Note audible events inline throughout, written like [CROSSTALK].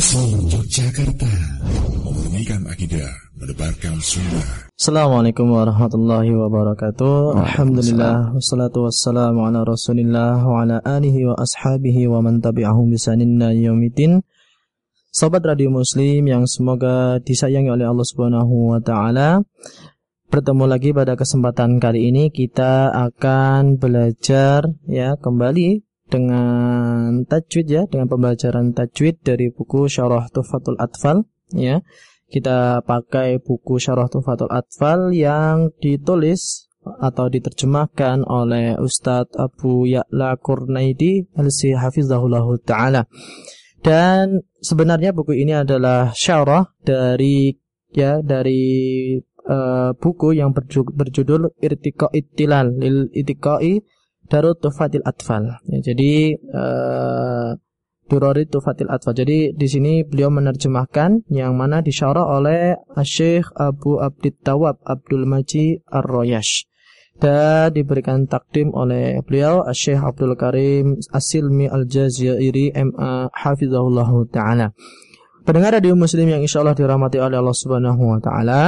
Muslim Yogyakarta. Memurnikan akidah Menebarkan sunnah. Assalamualaikum warahmatullahi wabarakatuh. Alhamdulillah Wassalatu wassalamu ala rasulillah Wa ala alihi wa ashabihi Wa man tabi'ahum bisaninna yawmitin Sobat Radio Muslim yang semoga disayangi oleh Allah Subhanahu wa taala. Bertemu lagi pada kesempatan kali ini kita akan belajar ya kembali dengan tajwid ya, dengan pembelajaran tajwid dari buku Syarah Tufatul Atfal ya. Kita pakai buku Syarah Tufatul Atfal yang ditulis atau diterjemahkan oleh Ustadz Abu Ya'la Kurnaidi Al-Si Hafizahullah Ta'ala. Dan sebenarnya buku ini adalah syarah dari ya dari uh, buku yang berjudul Irtiqa Ittilal lil Darut Tufatil Atfal. Ya, jadi uh, Tufatil Atfal. Jadi di sini beliau menerjemahkan yang mana disyarah oleh Syekh Abu Abdit Tawab Abdul Maji Ar-Royash. Dan diberikan takdim oleh beliau Syekh Abdul Karim Asilmi Al-Jazairi MA Hafizahullah Ta'ala. Pendengar radio muslim yang insya Allah dirahmati oleh Allah Subhanahu Wa Ta'ala.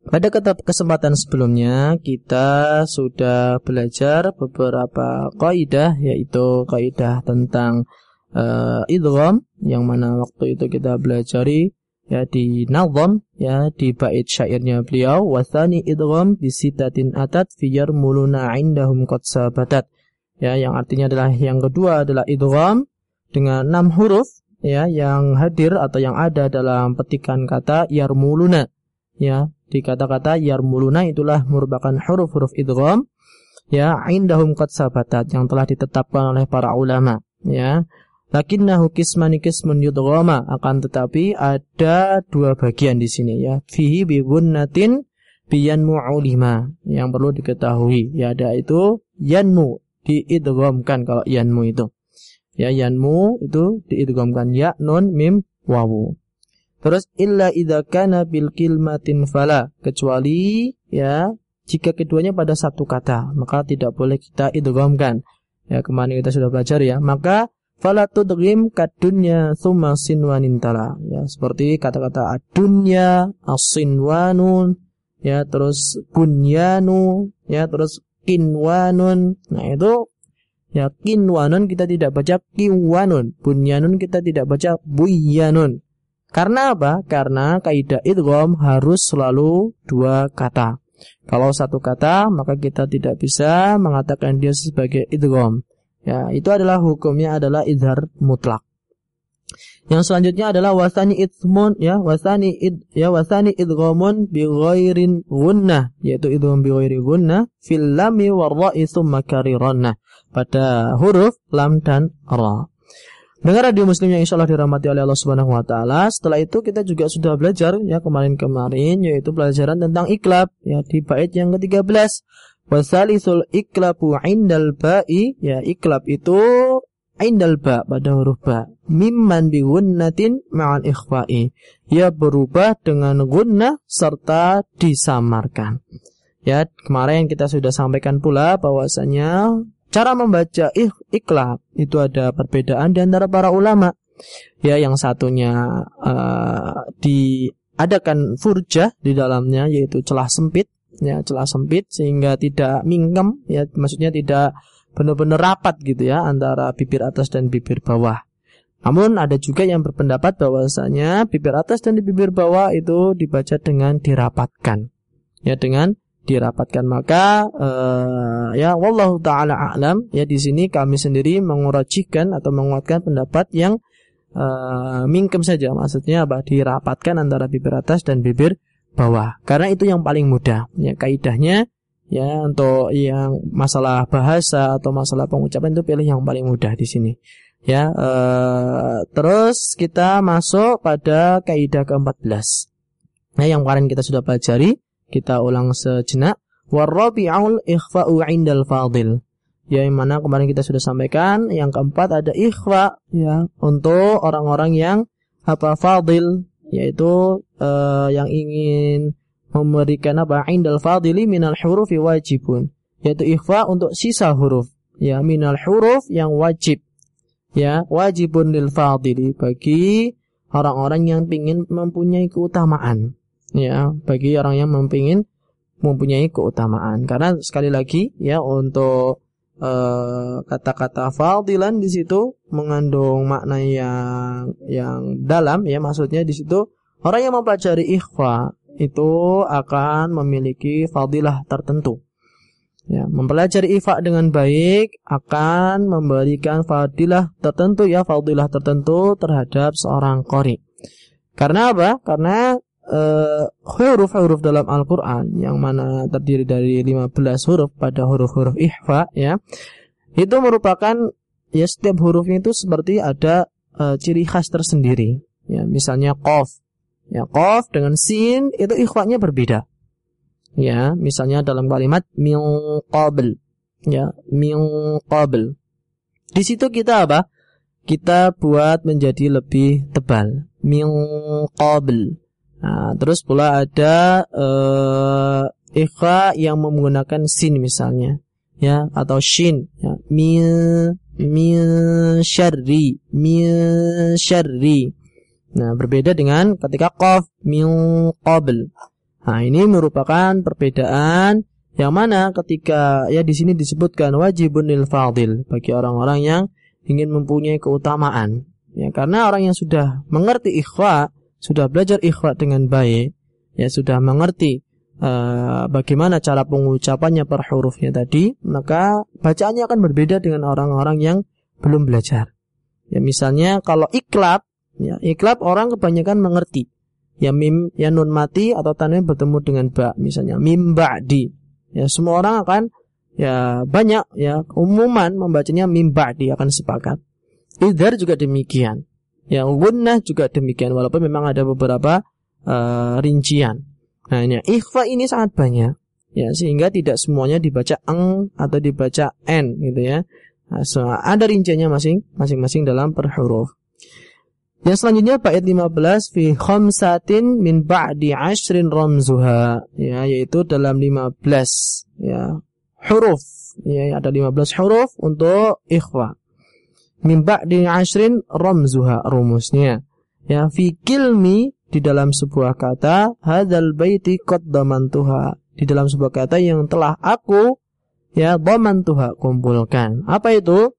Pada kesempatan sebelumnya kita sudah belajar beberapa kaidah yaitu kaidah tentang uh, idgham yang mana waktu itu kita belajari ya di nazam ya di bait syairnya beliau wasani idgham bisitatin atat fiyar muluna indahum qad sabatat. Ya yang artinya adalah yang kedua adalah idgham dengan enam huruf ya yang hadir atau yang ada dalam petikan kata yarmuluna ya di kata-kata yarmuluna itulah merupakan huruf-huruf idgham ya indahum qad sabatat yang telah ditetapkan oleh para ulama ya. Lakinnahu kismani kismun yudghama akan tetapi ada dua bagian di sini ya. Fihi bi gunnatin biyan mu'ulima yang perlu diketahui ya ada itu yanmu diidghamkan kalau yanmu itu. Ya yanmu itu diidghamkan ya nun mim wawu Terus illa idza kana bil kilmatin fala kecuali ya jika keduanya pada satu kata maka tidak boleh kita idghamkan. Ya kemarin kita sudah belajar ya. Maka fala tudghim kadunya thumma sinwanin tala. Ya seperti kata-kata adunya, asinwanun, ya terus bunyanu, ya terus kinwanun. Nah itu ya kinwanun kita tidak baca kinwanun, bunyanun kita tidak baca buyanun. Karena apa? Karena kaidah idgham harus selalu dua kata. Kalau satu kata, maka kita tidak bisa mengatakan dia sebagai idgham. Ya, itu adalah hukumnya adalah idhar mutlak. Yang selanjutnya adalah wasani idmun ya, wasani id ya wasani idghamun bi ghairin gunnah, yaitu idgham bi ghairi gunnah fil lami war ra'i kariranna pada huruf lam dan ra. Dengar radio muslim yang insya Allah dirahmati oleh Allah Subhanahu Wa Taala. Setelah itu kita juga sudah belajar ya kemarin-kemarin yaitu pelajaran tentang iklab ya di bait yang ke-13. Wasalisul iklabu indal ba'i ya iklab itu indal ba pada huruf ba. Mimman bi gunnatin ma'al ikhfa'i. Ya berubah dengan gunnah serta disamarkan. Ya, kemarin kita sudah sampaikan pula bahwasanya Cara membaca ik iklab itu ada perbedaan di antara para ulama. Ya, yang satunya uh, diadakan furjah di dalamnya yaitu celah sempit, ya celah sempit sehingga tidak mingkem, ya maksudnya tidak benar-benar rapat gitu ya antara bibir atas dan bibir bawah. Namun ada juga yang berpendapat bahwasanya bibir atas dan bibir bawah itu dibaca dengan dirapatkan. Ya dengan dirapatkan. Maka uh, ya wallahu taala alam. Ya di sini kami sendiri mengurajihkan atau menguatkan pendapat yang uh, mingkem saja. Maksudnya apa? Dirapatkan antara bibir atas dan bibir bawah. Karena itu yang paling mudah. Ya kaidahnya ya untuk yang masalah bahasa atau masalah pengucapan itu pilih yang paling mudah di sini. Ya uh, terus kita masuk pada kaidah ke-14 nah yang kemarin kita sudah pelajari kita ulang sejenak. Warabi'ul ikhfa'u 'indal fadil. Ya, yang mana kemarin kita sudah sampaikan. Yang keempat ada ikhfa ya untuk orang-orang yang apa fadil yaitu uh, yang ingin memberikan apa indal fadili minal hurufi wajibun yaitu ikhfa untuk sisa huruf ya minal huruf yang wajib ya wajibun lil fadili bagi orang-orang yang ingin mempunyai keutamaan ya bagi orang yang mempingin mempunyai keutamaan karena sekali lagi ya untuk eh, kata-kata uh, fadilan di situ mengandung makna yang yang dalam ya maksudnya di situ orang yang mempelajari ikhfa itu akan memiliki fadilah tertentu Ya, mempelajari ifa dengan baik akan memberikan fadilah tertentu ya, fadilah tertentu terhadap seorang qori. Karena apa? Karena uh, huruf-huruf dalam Al-Qur'an yang mana terdiri dari 15 huruf pada huruf-huruf ihfa ya. Itu merupakan ya setiap hurufnya itu seperti ada uh, ciri khas tersendiri. Ya, misalnya qaf. Ya, qaf dengan sin itu ikhfa-nya berbeda ya misalnya dalam kalimat min qabl ya min di situ kita apa kita buat menjadi lebih tebal min nah, terus pula ada uh, yang menggunakan sin misalnya ya atau shin ya. Min min syarri min syarri. Nah berbeda dengan ketika qaf min qabl. Nah, ini merupakan perbedaan yang mana ketika ya di sini disebutkan wajibun lil fadil bagi orang-orang yang ingin mempunyai keutamaan. Ya, karena orang yang sudah mengerti ikhwa, sudah belajar ikhwa dengan baik, ya sudah mengerti uh, bagaimana cara pengucapannya per hurufnya tadi, maka bacaannya akan berbeda dengan orang-orang yang belum belajar. Ya misalnya kalau iklab, ya iklab orang kebanyakan mengerti. Ya mim ya nun mati atau tanwin bertemu dengan ba misalnya mim ba'di. Ya semua orang akan ya banyak ya umuman membacanya mim ba'di akan sepakat. Idhar juga demikian ya gunnah juga demikian walaupun memang ada beberapa uh, rincian. Nah ini ikhfa ini sangat banyak. Ya sehingga tidak semuanya dibaca eng atau dibaca n gitu ya. Nah, so, ada rinciannya masing masing-masing dalam per huruf. Yang selanjutnya bait 15 fi khamsatin min ba'di ashrin ramzuha. Ya yaitu dalam 15 ya huruf. Ya ada 15 huruf untuk ikhwa. Min ba'di ashrin ramzuha rumusnya. Ya fi kilmi di dalam sebuah kata hadzal baiti qad damantuha di dalam sebuah kata yang telah aku ya damantuha kumpulkan. Apa itu?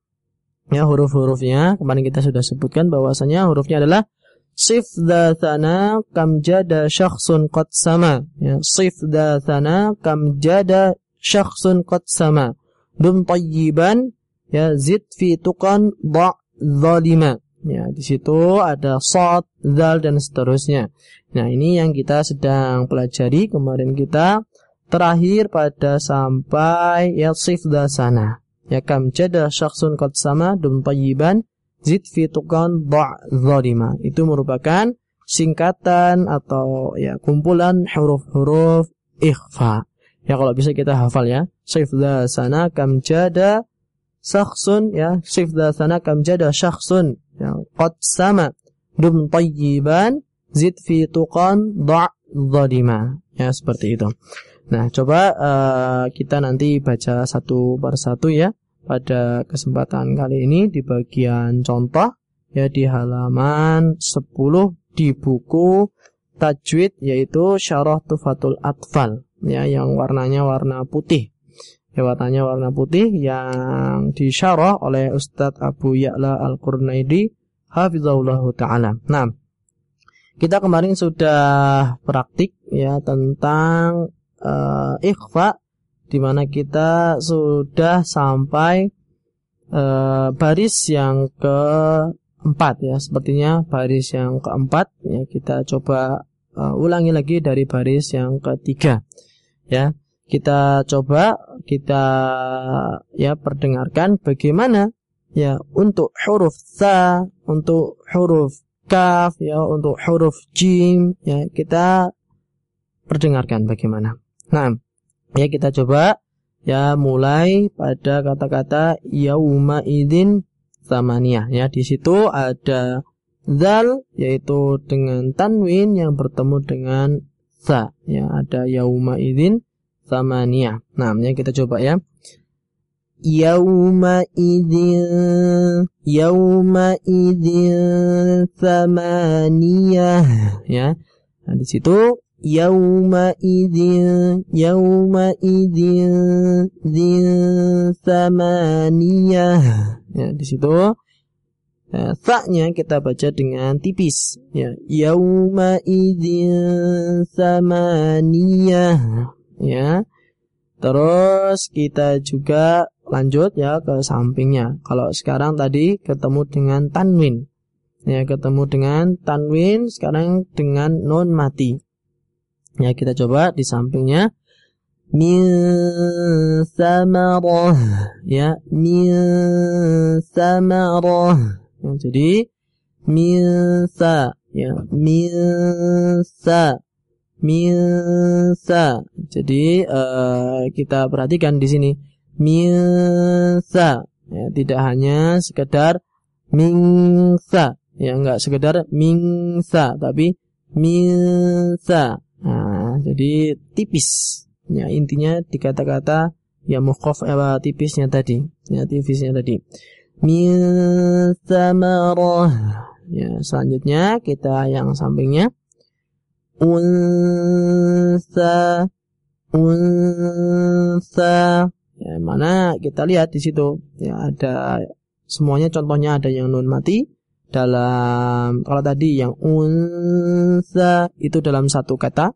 ya huruf-hurufnya kemarin kita sudah sebutkan bahwasanya hurufnya adalah sif dathana kam jada syakhsun qad sama ya sif dathana kam jada syakhsun qad sama dum tayyiban ya zid fi tuqan ba zalima. Ya di situ ada sad zal dan seterusnya. Nah ini yang kita sedang pelajari kemarin kita. Terakhir pada sampai ya sif dasana. Ya kam jada syakhsun qad sama dum tayyiban zid fi tuqan da' zalima. Itu merupakan singkatan atau ya kumpulan huruf-huruf ikhfa. Ya kalau bisa kita hafal ya. Sifda sana kam jada syakhsun ya sifda sana kam jada syakhsun ya qad sama dum tayyiban zid fi tuqan zalima ya seperti itu. Nah, coba uh, kita nanti baca satu persatu ya pada kesempatan kali ini di bagian contoh ya di halaman 10 di buku tajwid yaitu Syarah Tufatul Atfal ya yang warnanya warna putih. Ya warnanya warna putih yang disyarah oleh Ustadz Abu Ya'la Al-Qurnaidi hafizahullah taala. Nah, kita kemarin sudah praktik ya tentang uh, ikhfa di mana kita sudah sampai uh, baris yang keempat ya sepertinya baris yang keempat ya kita coba uh, ulangi lagi dari baris yang ketiga ya kita coba kita ya perdengarkan bagaimana ya untuk huruf sa untuk huruf kaf ya untuk huruf jim ya kita perdengarkan bagaimana. Nah Ya kita coba ya mulai pada kata-kata yauma idin samania ya di situ ada zal yaitu dengan tanwin yang bertemu dengan sa. Ya ada yauma idin samania nah ya kita coba ya. Yauma'idin Yauma'idin Thamaniyah Ya Nah di situ Yauma'idin Yauma'idin Din Thamaniyah Ya di situ Nah, nya kita baca dengan tipis. Ya yauma idzin samaniyah ya. Terus kita juga lanjut ya ke sampingnya. Kalau sekarang tadi ketemu dengan tanwin. Ya ketemu dengan tanwin sekarang dengan non mati. Ya kita coba di sampingnya. Min samarah. Ya min samarah. Ya, jadi minsa ya minsa minsa. Jadi uh, kita perhatikan di sini minsa ya, tidak hanya sekedar mingsa ya enggak sekedar mingsa tapi minsa. Nah, jadi tipis. Ya intinya di kata-kata ya mukhaf apa tipisnya tadi. Ya tipisnya tadi min. Ya, selanjutnya kita yang sampingnya unsa. Unsa. Ya mana kita lihat di situ. Ya ada semuanya. Contohnya ada yang nun mati dalam kalau tadi yang unsa itu dalam satu kata.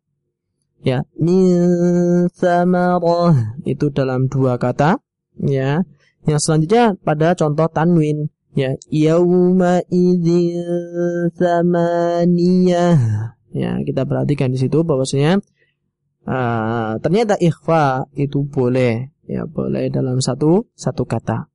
Ya min samarah itu dalam dua kata. Ya yang selanjutnya pada contoh tanwin. Ya yauma idzin samaniyah. Ya, kita perhatikan di situ bahwasanya uh, ternyata ikhfa itu boleh ya boleh dalam satu satu kata.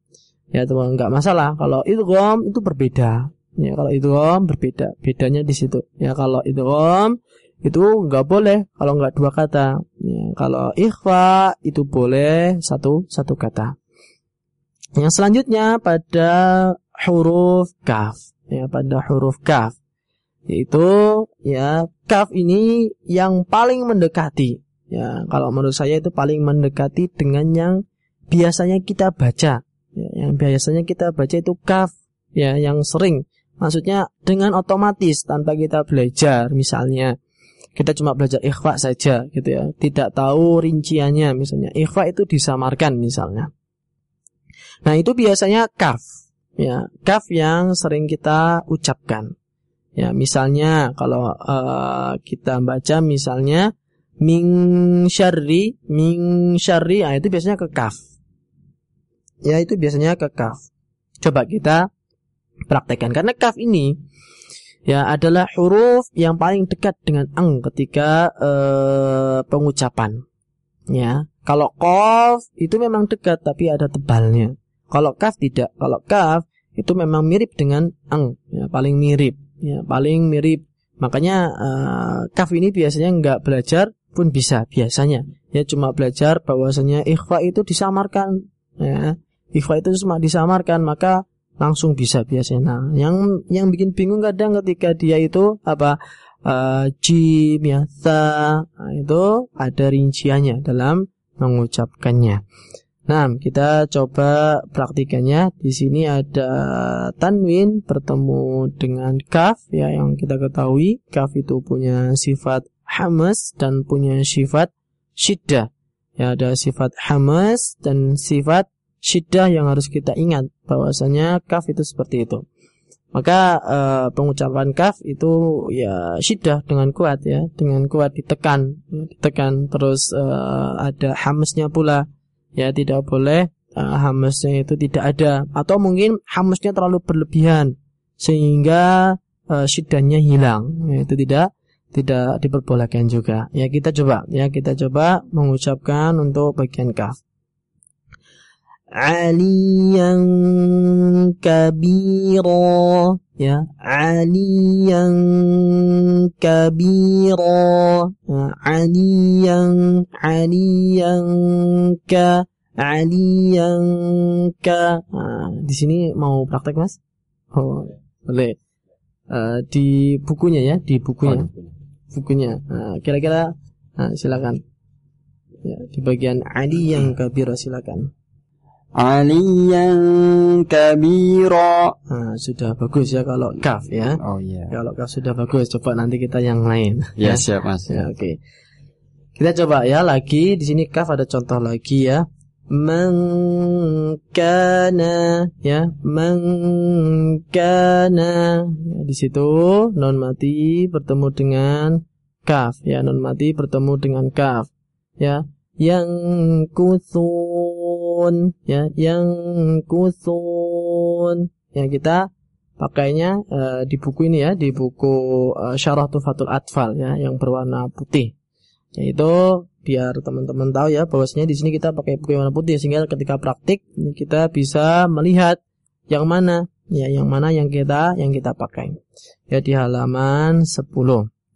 Ya, teman enggak masalah kalau idgham itu berbeda. Ya, kalau idgham berbeda. Bedanya di situ. Ya, kalau idgham itu enggak boleh kalau enggak dua kata. Ya, kalau ikhfa itu boleh satu satu kata. Yang selanjutnya pada huruf kaf, ya pada huruf kaf, yaitu ya kaf ini yang paling mendekati, ya kalau menurut saya itu paling mendekati dengan yang biasanya kita baca, ya, yang biasanya kita baca itu kaf, ya yang sering, maksudnya dengan otomatis tanpa kita belajar, misalnya. Kita cuma belajar ikhfa saja gitu ya. Tidak tahu rinciannya misalnya. Ikhfa itu disamarkan misalnya. Nah, itu biasanya kaf. Ya, kaf yang sering kita ucapkan. Ya, misalnya kalau uh, kita baca misalnya ming syarri, ming syarri, nah itu biasanya ke kaf. Ya, itu biasanya ke kaf. Coba kita praktekkan karena kaf ini ya adalah huruf yang paling dekat dengan ang ketika uh, pengucapan. Ya, kalau kof itu memang dekat tapi ada tebalnya. Kalau kaf tidak. Kalau kaf itu memang mirip dengan ang, ya, paling mirip, ya, paling mirip. Makanya uh, kaf ini biasanya nggak belajar pun bisa biasanya. Ya cuma belajar bahwasanya ikhfa itu disamarkan, ya. Ikhfa itu cuma disamarkan maka langsung bisa biasanya. Nah, yang yang bikin bingung kadang ketika dia itu apa uh, ya nah, itu ada rinciannya dalam mengucapkannya. Nah, kita coba praktikannya. Di sini ada tanwin bertemu dengan kaf ya yang kita ketahui kaf itu punya sifat hamas dan punya sifat syiddah. Ya, ada sifat hamas dan sifat syiddah yang harus kita ingat bahwasanya kaf itu seperti itu. Maka uh, pengucapan kaf itu ya syiddah dengan kuat ya, dengan kuat ditekan, ya, ditekan terus uh, ada hamasnya pula ya tidak boleh uh, hamasnya itu tidak ada. Atau mungkin hamasnya terlalu berlebihan sehingga uh, syidahnya hilang. Ya, itu tidak tidak diperbolehkan juga. Ya kita coba. Ya kita coba mengucapkan untuk bagian kaf aliyan kabira. Ya aliyan kabira. Ya, aliyan aliyan ka aliyan ka. Nah, di sini mau praktek mas? Oh boleh. Uh, di bukunya ya di bukunya. Bukunya. Nah, kira-kira nah, silakan. Ya, di bagian ali yang kabira silakan aliyan kabira. Nah, sudah bagus ya kalau kaf ya. Oh iya. Kalau kaf sudah bagus, coba nanti kita yang lain. Ya, siap Mas. Ya, oke. Kita coba ya lagi di sini kaf ada contoh lagi ya. Mengkana ya, mengkana. Ya, di situ non mati bertemu dengan kaf ya, non mati bertemu dengan kaf ya. Yang kusun ya, yang kusun. Ya kita pakainya uh, di buku ini ya, di buku uh, Syarah Tufatul Atfal ya, yang berwarna putih. Yaitu biar teman-teman tahu ya bahwasanya di sini kita pakai buku warna putih sehingga ketika praktik kita bisa melihat yang mana ya yang mana yang kita yang kita pakai. Ya di halaman 10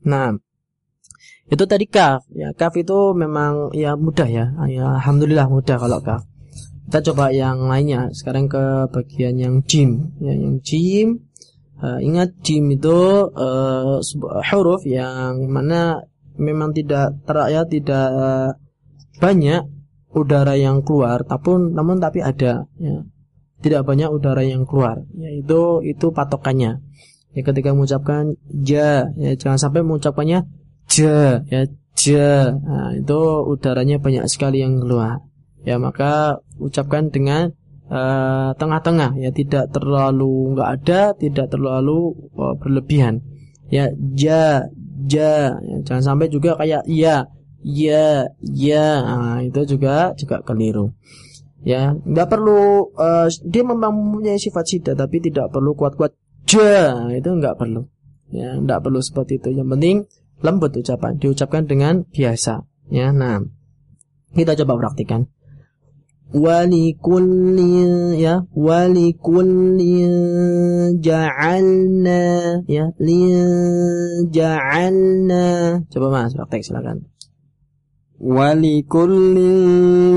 nah itu tadi kaf. Ya kaf itu memang ya mudah ya. Ya alhamdulillah mudah kalau kaf kita coba yang lainnya. Sekarang ke bagian yang jim. Ya yang jim. Uh, ingat jim itu uh, huruf yang mana memang tidak terak ya tidak uh, banyak udara yang keluar. Tapi namun tapi ada ya. Tidak banyak udara yang keluar yaitu itu patokannya. Ya ketika mengucapkan ja ya jangan sampai mengucapkannya ja ya ja. Nah, itu udaranya banyak sekali yang keluar ya maka ucapkan dengan eh, tengah-tengah. Uh, ya tidak terlalu nggak ada tidak terlalu uh, berlebihan. Ya ja ja. Ya, jangan sampai juga kayak ya ya ya. Nah, itu juga juga keliru. Ya nggak perlu uh, dia memang mempunyai sifat sida tapi tidak perlu kuat-kuat ja. Itu nggak perlu. Ya nggak perlu seperti itu. Yang penting lembut ucapan diucapkan dengan biasa. Ya nah kita coba praktikan walikulli ya walikulli ja'alna ya li ja'alna. Coba Mas praktek silakan. Walikulli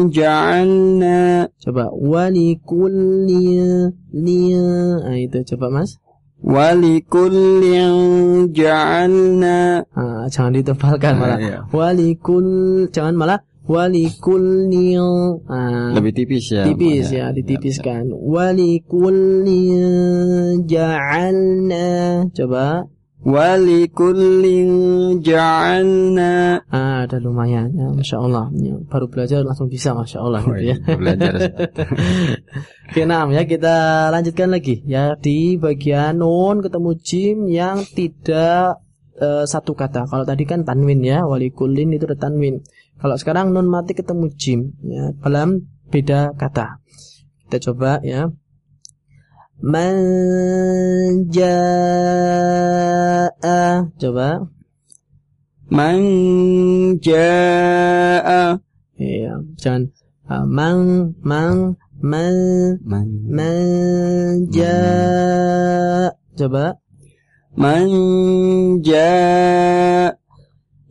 ja'alna. Coba walikulli li nah, itu coba Mas. Walikulli ja'alna. Ah, jangan ditebalkan malah. Ah, iya. walikul jangan malah walikulli ah, lebih tipis ya tipis ya ditipiskan. walikulli ja'alna. Coba. Walikulli ja'alna. Ah ada lumayan. Ya masya Allah. Ya, baru belajar langsung bisa masya Allah oh, gitu ya. iya, belajar. [LAUGHS] Oke, nah ya kita lanjutkan lagi. Ya di bagian nun ketemu jim yang tidak uh, satu kata. Kalau tadi kan tanwin ya, walikulin itu ada tanwin. Kalau sekarang nun mati ketemu jim ya. Dalam beda kata. Kita coba ya. Manjaa. Coba. Manjaa. Iya, jangan. Uh, mang mang man man manja. Coba. Manja.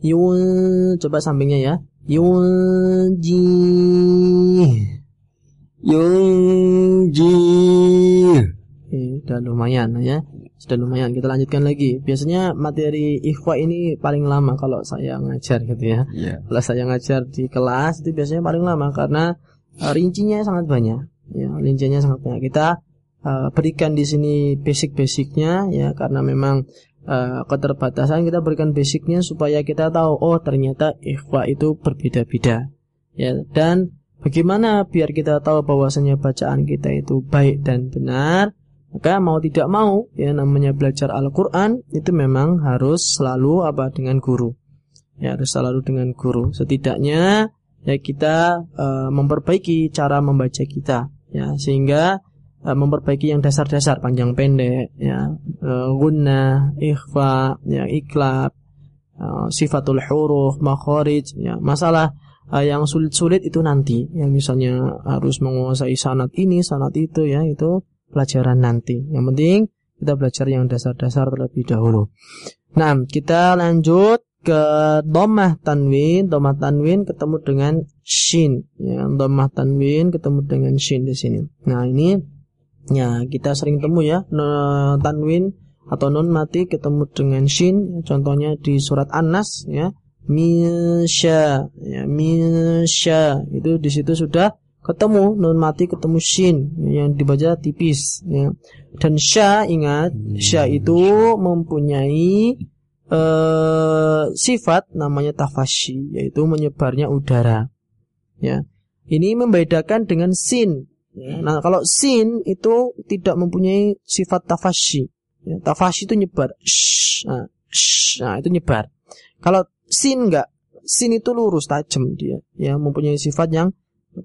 Yun coba sampingnya ya Yunji Yunji eh, Sudah lumayan ya. Sudah lumayan. Kita lanjutkan lagi. Biasanya materi ikhwa ini paling lama Kalau saya ngajar gitu ya. Yeah. Kalau saya ngajar di kelas itu biasanya paling lama Karena uh, rincinya sangat banyak. Ya, Rincinya sangat banyak. Kita uh, berikan di sini basic-basicnya ya Karena memang uh, keterbatasan kita berikan basicnya supaya kita tahu oh ternyata ikhwa itu berbeda-beda. Ya dan bagaimana biar kita tahu bahwasanya bacaan kita itu baik dan benar maka mau tidak mau ya namanya belajar Al-Qur'an itu memang harus selalu apa dengan guru. Ya harus selalu dengan guru. Setidaknya ya kita uh, memperbaiki cara membaca kita. Ya sehingga memperbaiki yang dasar-dasar panjang pendek ya. Uh, gunna ikhfa ya iklab uh, sifatul huruf makharij ya. Masalah yang sulit-sulit itu nanti yang misalnya harus menguasai sanat ini sanat itu ya itu pelajaran nanti. Yang penting kita belajar yang dasar-dasar terlebih dahulu. Nah kita lanjut ke domah tanwin. Domah tanwin ketemu dengan shin ya. Domah tanwin ketemu dengan shin di sini. Nah ini Ya, kita sering temu ya tanwin atau nun mati ketemu dengan shin contohnya di surat An-Nas ya misya ya misya itu di situ sudah ketemu nun mati ketemu shin yang dibaca tipis ya. Dan sya ingat sya itu mempunyai eh, sifat namanya tafashi yaitu menyebarnya udara. Ya. Ini membedakan dengan sin. Ya. Nah, kalau sin itu tidak mempunyai sifat tafashi. Ya, tafashi itu nyebar. Shh, nah, shh, nah, itu nyebar. Kalau sin enggak, sin itu lurus tajam dia, ya mempunyai sifat yang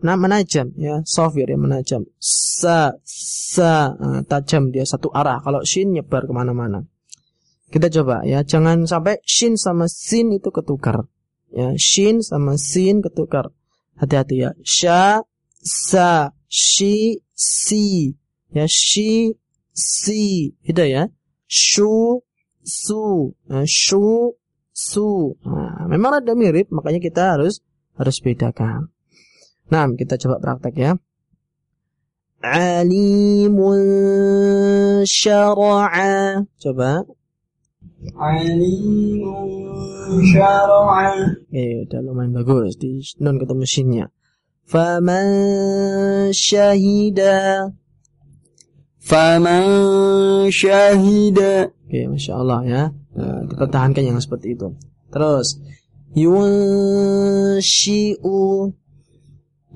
nah, menajam ya software yang menajam sa sa uh, tajam dia satu arah kalau shin nyebar ke mana-mana kita coba ya jangan sampai shin sama sin itu ketukar ya shin sama sin ketukar hati-hati ya sha sa shi si ya shi si itu ya shu su uh, shu su nah, memang ada mirip makanya kita harus harus bedakan Nah, kita coba praktek ya. Alimun syara'a. Coba. Alimun syara'a. Eh, udah lumayan bagus. Di non ketemu sinnya. Faman syahida. Faman syahida. Oke, Masya Allah ya. Nah, dipertahankan yang seperti itu. Terus. Yunshi'u.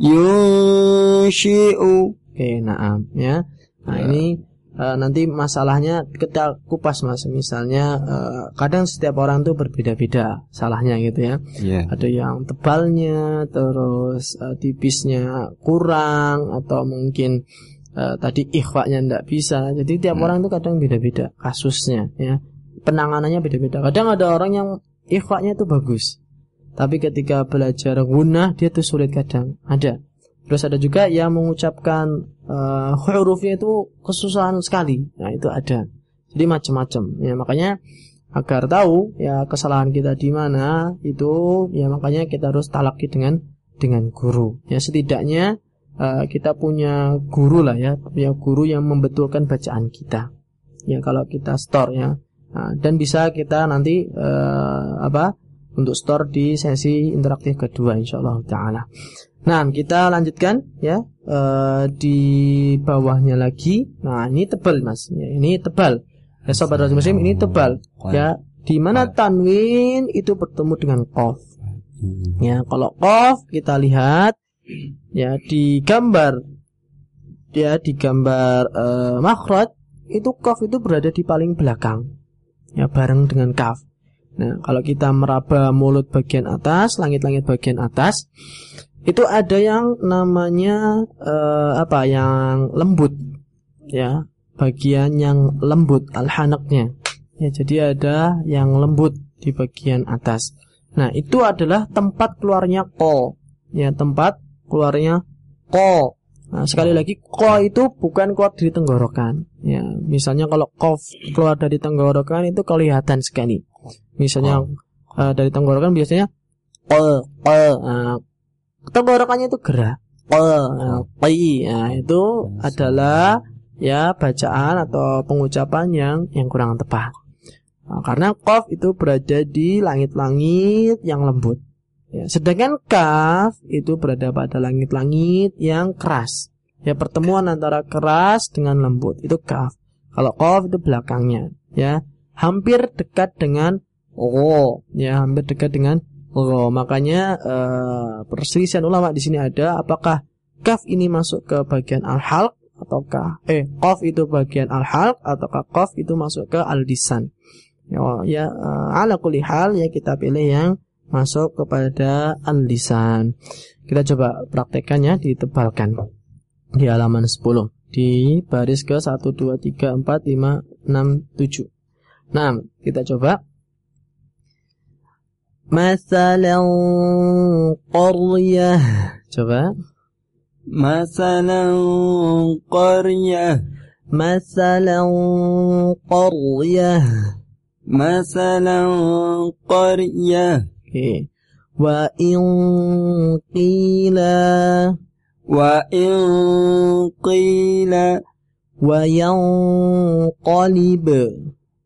Yunshi'u. Oke, naam ya. Nah, ini uh, nanti masalahnya kita kupas Mas. Misalnya uh, kadang setiap orang tuh berbeda-beda salahnya gitu ya. Yeah. Ada yang tebalnya, terus uh, tipisnya kurang atau mungkin uh, tadi ikhwanya ndak bisa. Jadi tiap Hmm. orang tuh kadang beda-beda kasusnya ya. Penanganannya beda-beda. Kadang ada orang yang ikhwanya itu bagus. Tapi ketika belajar gunah dia tuh sulit kadang. Ada. Terus ada juga yang mengucapkan uh, hurufnya itu kesusahan sekali. Nah, itu ada. Jadi macam-macam. Ya, makanya agar tahu ya kesalahan kita di mana itu ya makanya kita harus talaki dengan dengan guru. Ya setidaknya uh, kita punya guru lah ya, punya guru yang membetulkan bacaan kita. Ya kalau kita store ya. Nah, dan bisa kita nanti uh, apa? untuk store di sesi interaktif kedua insyaallah taala. Nah, kita lanjutkan ya eh, di bawahnya lagi. Nah, ini tebal Mas. Ya, ini tebal. Ya sobat radio muslim ini tebal. Ya, di mana tanwin itu bertemu dengan qaf. Ya, kalau qaf kita lihat ya di gambar ya di gambar eh, makhraj itu qaf itu berada di paling belakang. Ya, bareng dengan kaf. Nah, kalau kita meraba mulut bagian atas, langit-langit bagian atas, itu ada yang namanya eh, apa? Yang lembut, ya, bagian yang lembut al-hanaknya. Ya, jadi ada yang lembut di bagian atas. Nah, itu adalah tempat keluarnya ko, ya, tempat keluarnya ko. Nah, sekali lagi ko itu bukan keluar dari tenggorokan. Ya, misalnya kalau kof keluar dari tenggorokan itu kelihatan sekali. Misalnya eh, dari tenggorokan biasanya qol qol. Nah, tenggorokannya itu gerak. Qol, nah, qi. Nah, itu adalah ya bacaan atau pengucapan yang yang kurang tepat. Nah, karena qaf itu berada di langit-langit yang lembut. Ya, sedangkan kaf itu berada pada langit-langit yang keras. Ya, pertemuan antara keras dengan lembut itu kaf. Kalau qaf itu belakangnya, ya. Hampir dekat dengan ro, ya, hampir dekat dengan ro. Makanya eh, perselisihan ulama di sini ada apakah kaf ini masuk ke bagian al-halq ataukah eh qaf itu bagian al-halq ataukah qaf itu masuk ke al-lisan. Ya, ya eh, ala kulli hal ya kita pilih yang masuk kepada al-lisan. Kita coba praktekannya ditebalkan di halaman 10 di baris ke 1 2 3 4 5 6 7. Nah, kita coba Masalan qaryah. Coba. Masalan qaryah. Masalan qaryah. Masalan qaryah. Oke. Wa in qila Wa in qila wa yanqalib.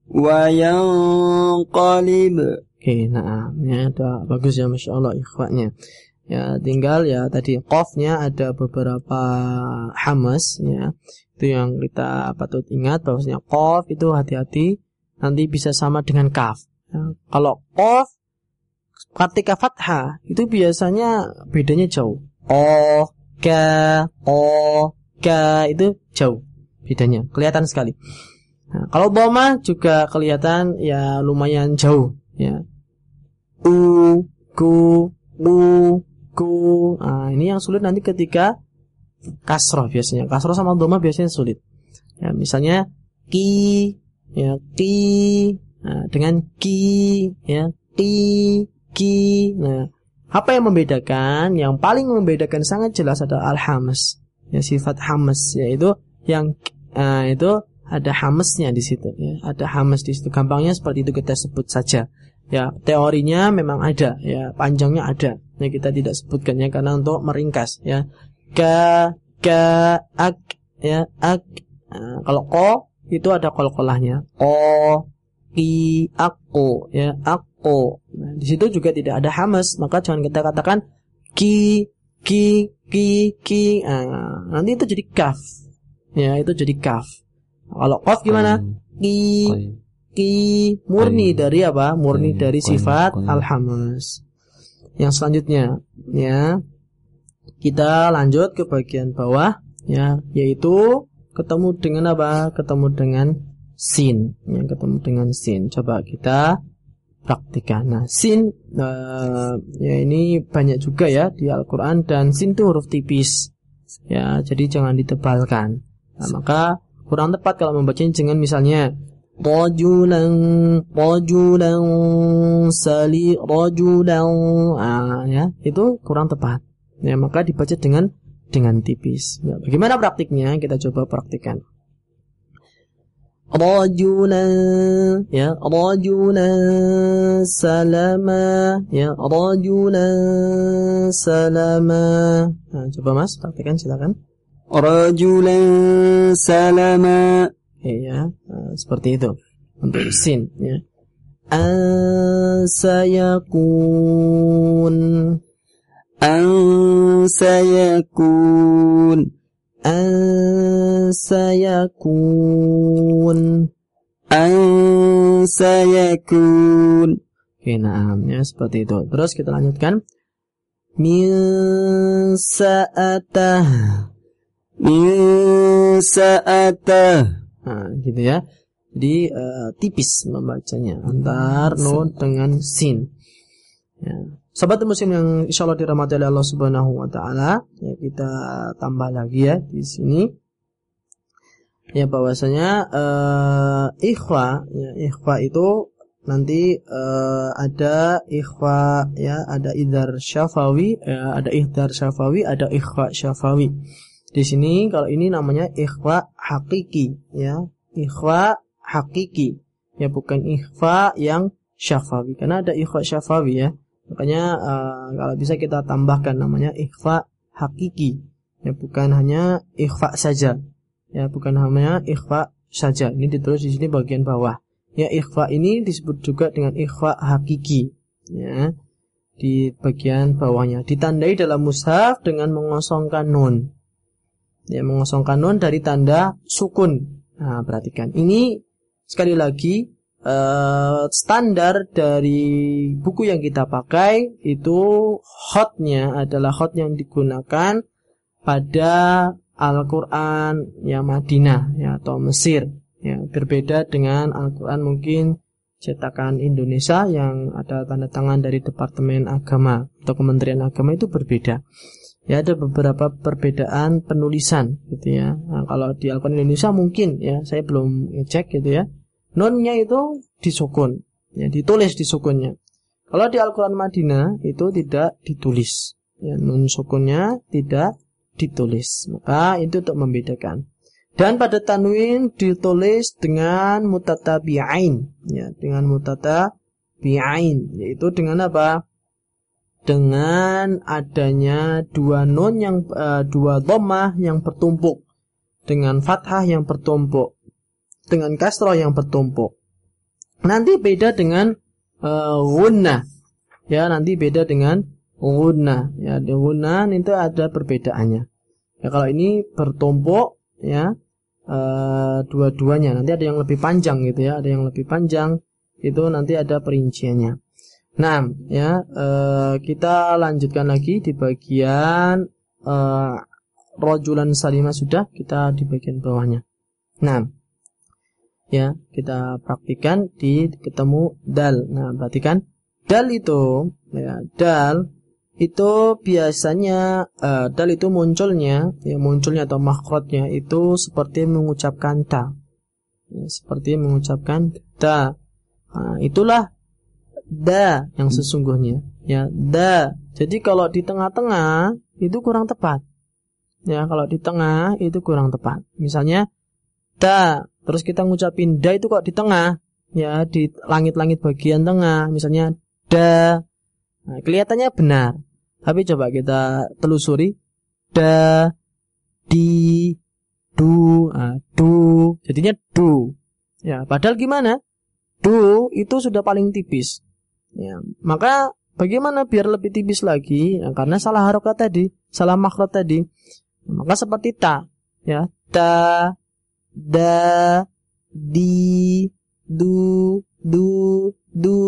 wa yanqalib. Oke, nah, ya, ada bagus ya, masya Allah ikhwanya. Ya, tinggal ya tadi qafnya ada beberapa hamas ya. Itu yang kita patut ingat bahwasanya qaf itu hati-hati nanti bisa sama dengan kaf. Ya, kalau qaf ketika fathah itu biasanya bedanya jauh. O, ka, o, ka itu jauh bedanya, kelihatan sekali. Nah, kalau boma juga kelihatan ya lumayan jauh ya. U, ku, u, ku. Nah, ini yang sulit nanti ketika kasroh biasanya. Kasroh sama doma biasanya sulit. Ya, misalnya ki, ya ki, nah, dengan ki, ya ki, ki. Nah, apa yang membedakan? Yang paling membedakan sangat jelas adalah al-hamas. Ya, sifat hamas yaitu yang uh, itu ada hamasnya di situ ya. Ada hamas di situ. Gampangnya seperti itu kita sebut saja. Ya teorinya memang ada ya. Panjangnya ada. Ya kita tidak sebutkannya karena untuk meringkas ya. Ka ka ak ya ak. Nah, kalau ko itu ada kol-kolahnya. Ko ki aku ya. Aku nah, di situ juga tidak ada hamas maka jangan kita katakan ki ki ki ki. Nah, nanti itu jadi kaf. Ya itu jadi kaf kalau qaf gimana? Ki ki murni dari apa? Murni dari sifat alhamas. Yang selanjutnya ya. Kita lanjut ke bagian bawah ya, yaitu ketemu dengan apa? Ketemu dengan sin. Ya, ketemu dengan sin. Coba kita praktikan. Nah, sin uh, ya ini banyak juga ya di Al-Qur'an dan sin itu huruf tipis. Ya, jadi jangan ditebalkan. Nah, maka kurang tepat kalau membacanya dengan misalnya. Rajulan rajulan sali rajulan. Ah, ya itu kurang tepat. Ya maka dibaca dengan dengan tipis. Ya, bagaimana praktiknya? Kita coba praktikkan. Rajulan ya rajulan salama ya rajulan salama. Nah, coba mas praktikkan silakan rajulan salama. Ya, seperti itu. Untuk sin ya. Ansayakun Ansayakun Ansayakun Ansayakun Oke, nah, ya seperti itu. Terus kita lanjutkan. Min sa'atah min Nah, gitu ya. Jadi uh, tipis membacanya antar nun dengan sin. Ya. Sahabat muslim yang insya Allah dirahmati oleh Allah Subhanahu Wa Taala, ya kita tambah lagi ya di sini. Ya bahwasanya uh, ikhwa, ya, ikhwa itu nanti uh, ada ikhwa ya ada idar syafawi, ya, ada idar syafawi, ada ikhwa syafawi. Di sini kalau ini namanya ikhfa hakiki ya. Ikhfa hakiki. Ya bukan ikhfa yang syafawi. Karena ada ikhfa syafawi ya. Makanya uh, kalau bisa kita tambahkan namanya ikhfa hakiki. Ya bukan hanya ikhfa saja. Ya bukan hanya ikhfa saja. Ini ditulis di sini bagian bawah. Ya ikhfa ini disebut juga dengan ikhfa hakiki. Ya di bagian bawahnya ditandai dalam mushaf dengan mengosongkan nun ya mengosongkan nun dari tanda sukun. Nah, perhatikan. Ini sekali lagi uh, standar dari buku yang kita pakai itu hotnya adalah hot yang digunakan pada Al-Qur'an ya Madinah ya atau Mesir ya berbeda dengan Al-Qur'an mungkin cetakan Indonesia yang ada tanda tangan dari Departemen Agama atau Kementerian Agama itu berbeda ya ada beberapa perbedaan penulisan gitu ya. Nah, kalau di Al-Quran Indonesia mungkin ya saya belum ngecek gitu ya. Nonnya itu disukun, ya ditulis di sukunnya. Kalau di Al-Quran Madinah itu tidak ditulis, ya nun sukunnya tidak ditulis. Maka itu untuk membedakan. Dan pada tanwin ditulis dengan mutatabi'ain, ya dengan mutatabi'ain, yaitu dengan apa? Dengan adanya dua nun yang uh, dua dhammah yang bertumpuk dengan fathah yang bertumpuk dengan kasroh yang bertumpuk nanti beda dengan uh, ya nanti beda dengan Guna ya di guna itu ada perbedaannya. Ya kalau ini bertumpuk ya uh, dua-duanya nanti ada yang lebih panjang gitu ya, ada yang lebih panjang itu nanti ada perinciannya. Nah, ya uh, kita lanjutkan lagi di bagian uh, rojulan salima sudah kita di bagian bawahnya. Nah, ya kita praktikan di ketemu dal. Nah, perhatikan dal itu ya dal itu biasanya uh, dal itu munculnya ya munculnya atau makhrajnya itu seperti mengucapkan ta ya, seperti mengucapkan da nah, itulah da yang sesungguhnya. Ya da. Jadi kalau di tengah-tengah itu kurang tepat. Ya kalau di tengah itu kurang tepat. Misalnya da. Terus kita ngucapin da itu kok di tengah? Ya di langit-langit bagian tengah. Misalnya da. Nah, kelihatannya benar. Tapi coba kita telusuri. Da di du. Ah, du. Jadinya du. Ya, padahal gimana? Du itu sudah paling tipis. Ya, maka bagaimana biar lebih tipis lagi? Ya, karena salah harokat tadi, salah makhraj tadi. Maka seperti ta, ya, ta, da, di, du, du, du,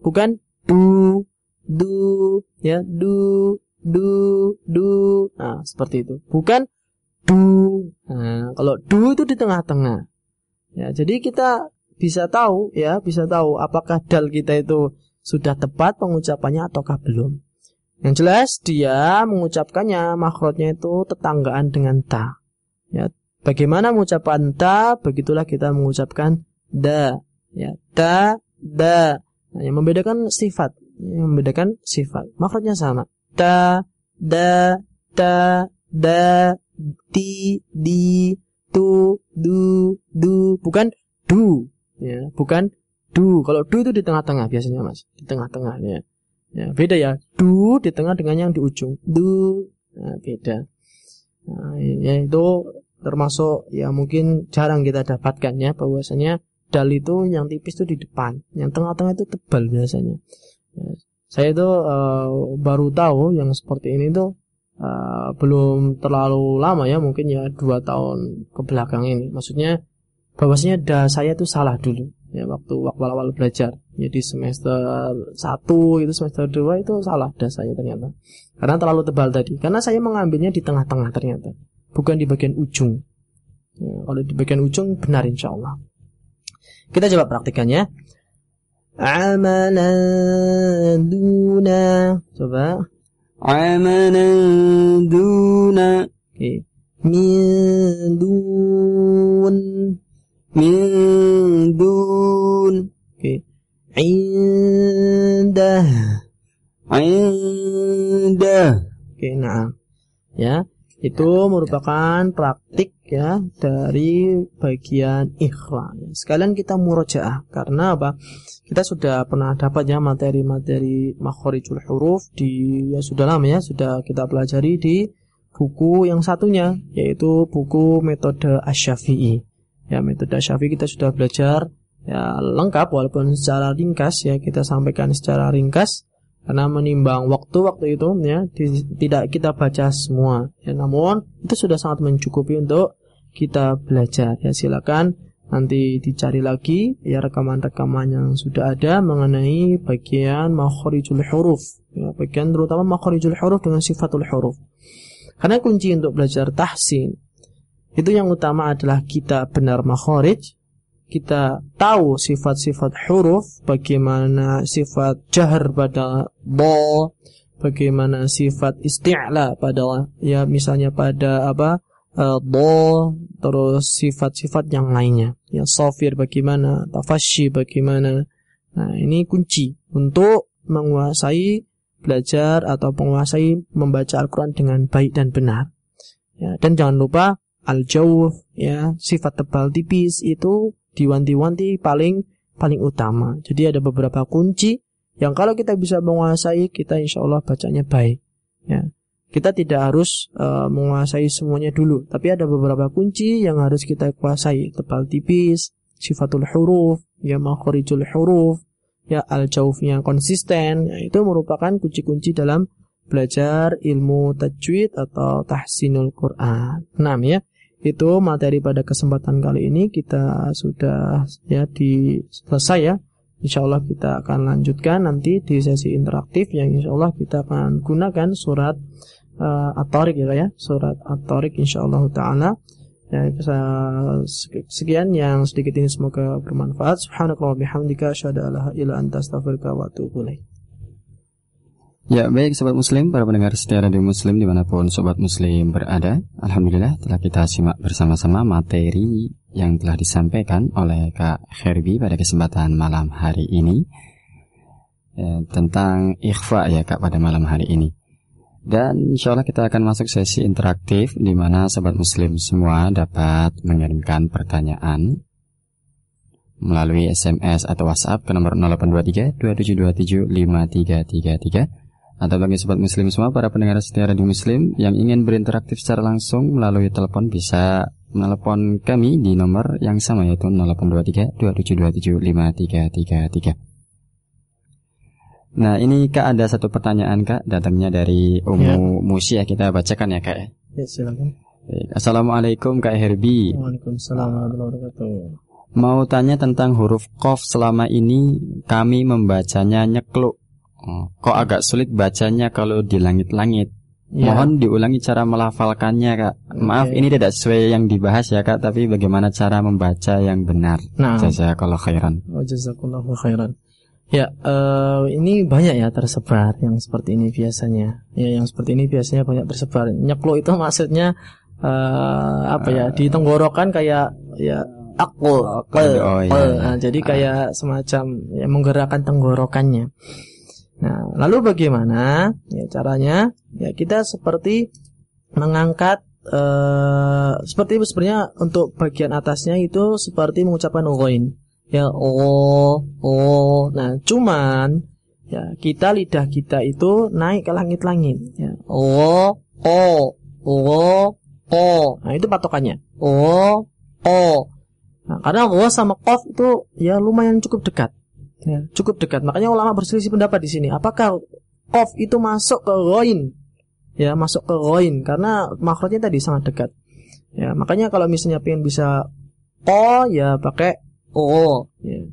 bukan du, du ya. Du du du. Nah seperti itu. Bukan du. Nah kalau du itu di tengah-tengah. Ya jadi kita bisa tahu ya bisa tahu apakah dal kita itu sudah tepat pengucapannya ataukah belum? Yang jelas dia mengucapkannya makhrajnya itu tetanggaan dengan ta. Ya bagaimana mengucapkan ta? Begitulah kita mengucapkan da. Ya da da. Nah, yang membedakan sifat. Yang membedakan sifat. Makhrajnya sama. Ta, da, ta, da, ti, di, tu, du, du, bukan du, ya, bukan du. Kalau du itu di tengah-tengah biasanya mas, di tengah-tengah ya. Ya, beda ya. Du di tengah dengan yang di ujung. Du, nah, beda. Nah, ya itu termasuk ya mungkin jarang kita dapatkan ya bahwasanya dal itu yang tipis itu di depan, yang tengah-tengah itu tebal biasanya. Saya itu uh, baru tahu yang seperti ini tuh uh, belum terlalu lama ya, mungkin ya dua tahun ke belakang ini. Maksudnya bahwasanya da saya itu salah dulu ya waktu waktu awal belajar. Jadi semester 1 itu semester 2 itu salah dasarnya ternyata. Karena terlalu tebal tadi. Karena saya mengambilnya di tengah-tengah ternyata. Bukan di bagian ujung. Ya, kalau di bagian ujung benar insya Allah. Kita coba praktikannya amalan coba. Amalan duna. Okay. min dun min dun okay. indah indah oke okay, nah ya itu merupakan praktik ya dari bagian ikhla. Sekalian kita murojaah karena apa? Kita sudah pernah dapat ya materi-materi makhorijul huruf di ya sudah lama ya sudah kita pelajari di buku yang satunya yaitu buku metode Asyafi'i. Ya metode Asyafi'i kita sudah belajar ya lengkap walaupun secara ringkas ya kita sampaikan secara ringkas karena menimbang waktu-waktu itu ya tidak kita baca semua ya namun itu sudah sangat mencukupi untuk kita belajar ya silakan Nanti dicari lagi ya rekaman-rekaman yang sudah ada mengenai bagian makhorijul huruf. Ya, bagian terutama makhorijul huruf dengan sifatul huruf. Karena kunci untuk belajar tahsin itu yang utama adalah kita benar makhrij, kita tahu sifat-sifat huruf, bagaimana sifat jahar pada bo, bagaimana sifat isti'la pada ya misalnya pada apa uh, do terus sifat-sifat yang lainnya. Ya sofir bagaimana tafashi bagaimana. Nah ini kunci untuk menguasai belajar atau menguasai membaca Al-Quran dengan baik dan benar. Ya, dan jangan lupa al-jauh ya sifat tebal tipis itu diwanti-wanti paling paling utama jadi ada beberapa kunci yang kalau kita bisa menguasai kita insya Allah bacanya baik ya kita tidak harus uh, menguasai semuanya dulu, tapi ada beberapa kunci yang harus kita kuasai. Tebal tipis, sifatul huruf, ya makhorijul huruf, ya al-jaufnya konsisten, ya, itu merupakan kunci-kunci dalam belajar ilmu tajwid atau tahsinul Quran. Nah, ya. Itu materi pada kesempatan kali ini kita sudah ya di selesai ya. Insya Allah kita akan lanjutkan nanti di sesi interaktif yang insya Allah kita akan gunakan surat uh, At-Tariq ya, ya surat At-Tariq insya Allah Ta'ala Ya, sekian yang sedikit ini semoga bermanfaat. Subhanakallah bihamdika asyhadu an la ilaha anta astaghfiruka wa. Ya baik sobat muslim, para pendengar setia radio muslim di mana pun sobat muslim berada Alhamdulillah telah kita simak bersama-sama materi yang telah disampaikan oleh Kak Herbi pada kesempatan malam hari ini ya, Tentang ikhfa ya Kak pada malam hari ini. Dan insya Allah kita akan masuk sesi interaktif di mana sobat muslim semua dapat mengirimkan pertanyaan melalui SMS atau WhatsApp ke nomor 0823 2727 5333 atau bagi sobat muslim semua para pendengar setia radio muslim yang ingin berinteraktif secara langsung melalui telepon bisa menelepon kami di nomor yang sama yaitu 0823 2727 Nah ini kak ada satu pertanyaan kak datangnya dari Umu ya. Musi ya kita bacakan ya kak ya. Ya silakan. Assalamualaikum kak Herbi. Waalaikumsalam warahmatullahi wabarakatuh. Mau tanya tentang huruf kof selama ini kami membacanya nyekluk Oh, kok agak sulit bacanya kalau di langit-langit. Ya. Mohon diulangi cara melafalkannya, Kak. Maaf, ini tidak sesuai yang dibahas ya, Kak, tapi bagaimana cara membaca yang benar? Nah. Jazakallah khairan. Oh, jazakallahu khairan. Ya, uh, ini banyak ya tersebar yang seperti ini biasanya. Ya, yang seperti ini biasanya banyak tersebar. Nyeklo itu maksudnya uh, apa ya? Di tenggorokan kayak ya aku, oh, oh, iya. Nah, jadi kayak semacam ya, menggerakkan tenggorokannya. Nah, lalu bagaimana ya caranya? Ya kita seperti mengangkat uh, seperti sebenarnya untuk bagian atasnya itu seperti mengucapkan ghain. Ya oh oh. Nah, cuman ya kita lidah kita itu naik ke langit-langit ya. Oh oh oh oh. Nah, itu patokannya. Oh oh. Nah, karena oh sama kof itu ya lumayan cukup dekat ya, cukup dekat. Makanya ulama berselisih pendapat di sini. Apakah kof itu masuk ke roin? Ya, masuk ke roin karena makhrajnya tadi sangat dekat. Ya, makanya kalau misalnya pengen bisa ko ya pakai o. Ya.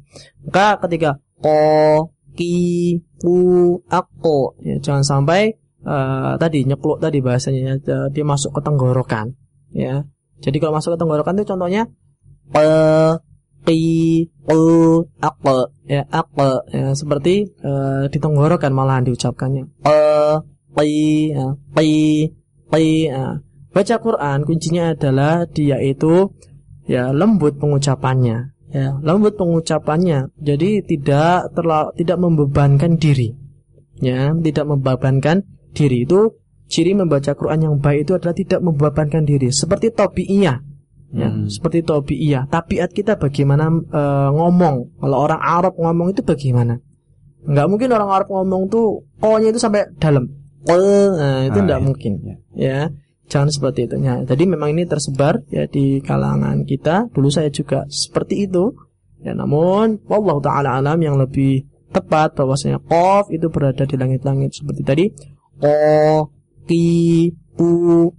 Maka ketika ko, ki, pu, ako, ya jangan sampai uh, tadi nyekluk tadi bahasanya ya, dia masuk ke tenggorokan. Ya, jadi kalau masuk ke tenggorokan itu contohnya pe, qi qu aqe ya aqe ya seperti uh, di tenggorokan malahan diucapkannya. Qi ya qi qi ya. baca Quran kuncinya adalah dia itu ya lembut pengucapannya ya lembut pengucapannya. Jadi tidak terlalu tidak membebankan diri ya tidak membebankan diri. Itu ciri membaca Quran yang baik itu adalah tidak membebankan diri. Seperti tobiiyah ya hmm. seperti iya. Tabiat kita bagaimana e, ngomong? Kalau orang Arab ngomong itu bagaimana? Nggak mungkin orang Arab ngomong tuh o-nya itu sampai dalam. O nah, itu ah, nggak iya. mungkin. Ya. ya jangan seperti itu. Ya jadi memang ini tersebar ya di kalangan kita. Dulu saya juga seperti itu. Ya namun wallahu taala alam yang lebih tepat bahwasanya qaf itu berada di langit-langit seperti tadi. O ki u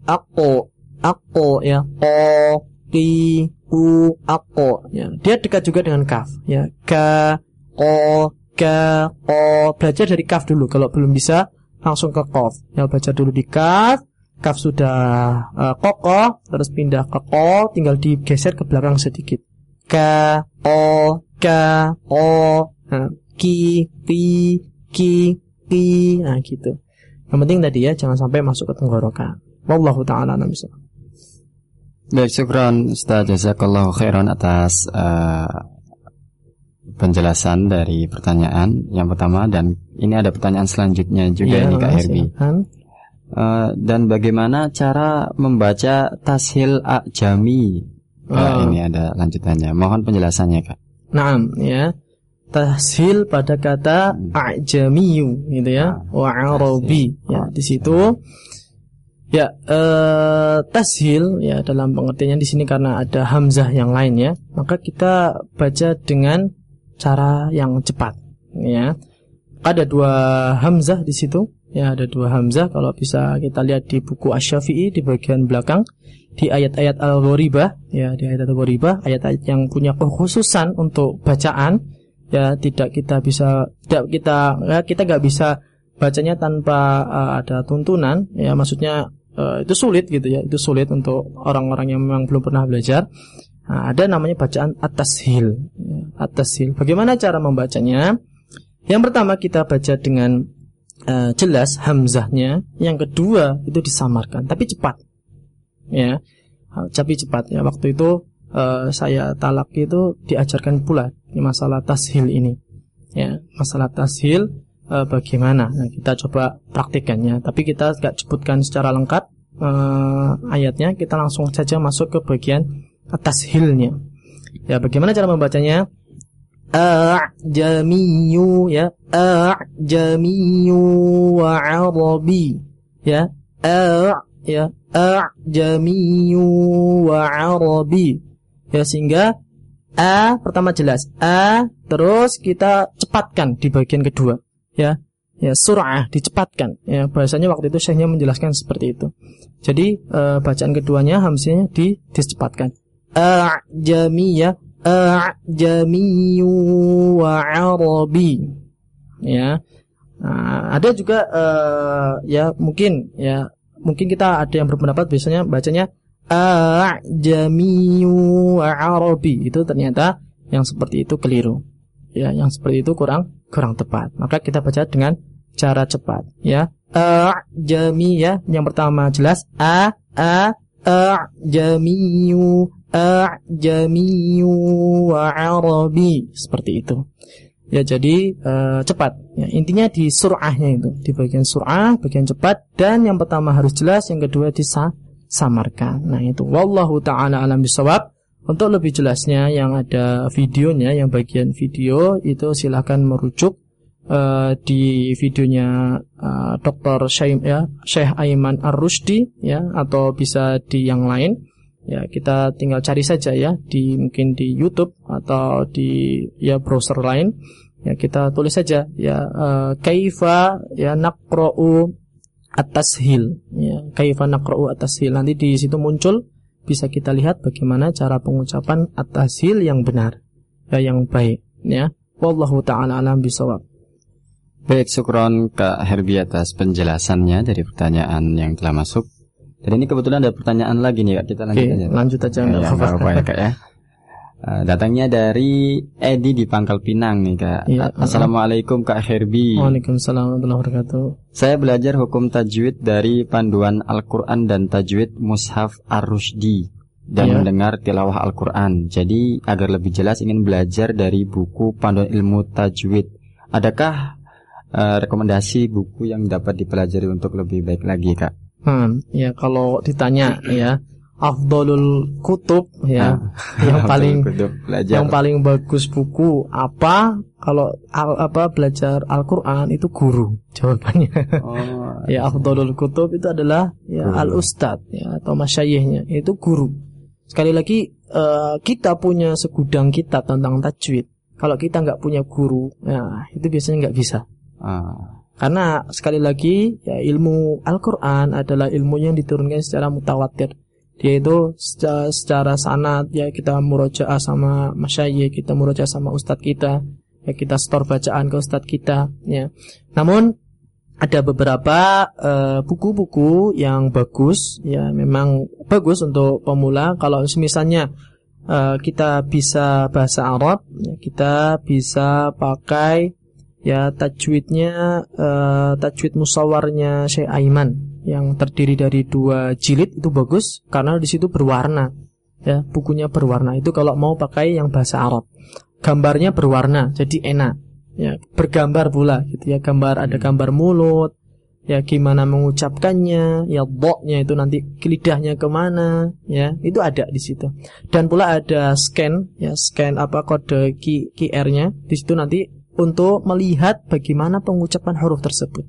ako ako ya. O ki u ako ya. Dia dekat juga dengan kaf ya. Ka o ka o. Belajar dari kaf dulu. Kalau belum bisa langsung ke kof. Ya belajar dulu di kaf. Kaf sudah uh, kokoh terus pindah ke ko tinggal digeser ke belakang sedikit. Ka o ka o. Nah, ki pi ki pi nah gitu. Yang penting tadi ya jangan sampai masuk ke tenggorokan. Wallahu taala namisal Baik, syukran Ustaz Jazakallahu khairan atas uh, penjelasan dari pertanyaan yang pertama dan ini ada pertanyaan selanjutnya juga ya, nih Kak Herbi. Uh, dan bagaimana cara membaca tashil ajami? Uh, oh. ini ada lanjutannya. Mohon penjelasannya Kak. Nah, ya. Tashil pada kata hmm. ajamiyu gitu ya, nah, wa arabi. Ya, di situ Ya, eh, tashil ya dalam pengertiannya di sini karena ada hamzah yang lain ya, maka kita baca dengan cara yang cepat ya. Ada dua hamzah di situ Ya, ada dua hamzah. Kalau bisa kita lihat di buku Asy-Syafi'i di bagian belakang di ayat-ayat al-gharibah ya di ayat al-gharibah ayat-ayat yang punya kekhususan untuk bacaan ya tidak kita bisa tidak kita ya, kita nggak bisa bacanya tanpa uh, ada tuntunan ya. Maksudnya uh, itu sulit gitu ya. Itu sulit untuk orang-orang yang memang belum pernah belajar. Nah, ada namanya bacaan atas hil atas hil bagaimana cara membacanya? Yang pertama kita baca dengan uh, jelas hamzahnya. Yang kedua itu disamarkan tapi cepat. Ya. Tapi cepat ya. Waktu itu uh, saya talak itu diajarkan pula masalah tashil ini. Ya masalah tashil uh, bagaimana? Nah, kita coba praktikannya. Tapi kita tidak sebutkan secara lengkap uh, ayatnya. Kita langsung saja masuk ke bagian tashilnya ya bagaimana cara membacanya? A'jamiyu ya. A'jamiyu wa arabi ya. A ya. A'jamiyu wa arabi. Ya sehingga a pertama jelas. A terus kita cepatkan di bagian kedua ya ya surah dicepatkan. Ya bahasanya waktu itu syekhnya menjelaskan seperti itu. Jadi e, bacaan keduanya hamzahnya di dicepatkan. A'jami ya a'jamiyu wa arabi. Ya nah, ada juga e, ya mungkin ya mungkin kita ada yang berpendapat biasanya bacanya a'jamiyu arabi. Itu ternyata yang seperti itu keliru. Ya, yang seperti itu kurang kurang tepat. Maka kita baca dengan cara cepat ya. A'jami ya. Yang pertama jelas a a a'jamiyu a'jamiyu wa arabi seperti itu. Ya jadi uh, cepat. Ya, intinya di surahnya itu, di bagian surah, bagian cepat dan yang pertama harus jelas, yang kedua disamarkan. Nah, itu wallahu taala alam bisawab. Untuk lebih jelasnya yang ada videonya, yang bagian video itu silahkan merujuk uh, di videonya uh, Dr. Syekh ya, Syekh Aiman Ar-Rusdi ya atau bisa di yang lain. Ya kita tinggal cari saja ya di mungkin di YouTube atau di ya browser lain. Ya kita tulis saja ya uh, kaifa ya naqra'u at-tashil. Ya kaifa naqra'u at-tashil. Nanti di situ muncul bisa kita lihat bagaimana cara pengucapan at-tashil yang benar ya yang baik ya wallahu taala alam bisawab Baik, syukron Kak Herbi atas penjelasannya dari pertanyaan yang telah masuk. Dan ini kebetulan ada pertanyaan lagi nih Kak, kita lanjut Oke, aja. lanjut aja Ya, ya, nggak apa-apa ya Kak ya. Eh, datangnya dari Edi di Pangkal Pinang nih Kak. Iya, Assalamualaikum Kak Herbi. Waalaikumsalam warahmatullahi wabarakatuh. Saya belajar hukum tajwid dari panduan Al-Quran dan tajwid Mushaf Ar-Rushdi dan Iya. mendengar tilawah Al-Quran. Jadi agar lebih jelas ingin belajar dari buku panduan ilmu tajwid. Adakah eh, rekomendasi buku yang dapat dipelajari untuk lebih baik lagi Kak? Hmm, ya kalau ditanya ya afdolul kutub ya Ah, [LAUGHS] yang paling Kutub belajar. yang paling bagus buku apa kalau al- apa belajar Al-Qur'an itu guru jawabannya. Oh, [LAUGHS] ya afdolul kutub itu adalah ya Guru. al ustad ya atau masyayikhnya itu guru. Sekali lagi eh, kita punya segudang kitab tentang tajwid. Kalau kita nggak punya guru, ya itu biasanya nggak bisa. ah, Karena sekali lagi ya ilmu Al-Qur'an adalah ilmu yang diturunkan secara mutawatir. Dia itu secara, secara sanad ya kita murojaah sama masyayikh, kita murojaah sama ustadz kita, ya kita store bacaan ke ustadz kita ya. Namun ada beberapa eh, buku-buku yang bagus ya memang bagus untuk pemula kalau misalnya eh, kita bisa bahasa Arab ya, kita bisa pakai ya tajwidnya eh, tajwid musawarnya Syekh Aiman yang terdiri dari dua jilid itu bagus karena di situ berwarna ya bukunya berwarna. Itu kalau mau pakai yang bahasa Arab. Gambarnya berwarna jadi enak ya bergambar pula gitu ya. Gambar ada gambar mulut ya gimana mengucapkannya ya doknya itu nanti lidahnya ke mana ya itu ada di situ. Dan pula ada scan ya scan apa kode QR-nya di situ nanti untuk melihat bagaimana pengucapan huruf tersebut.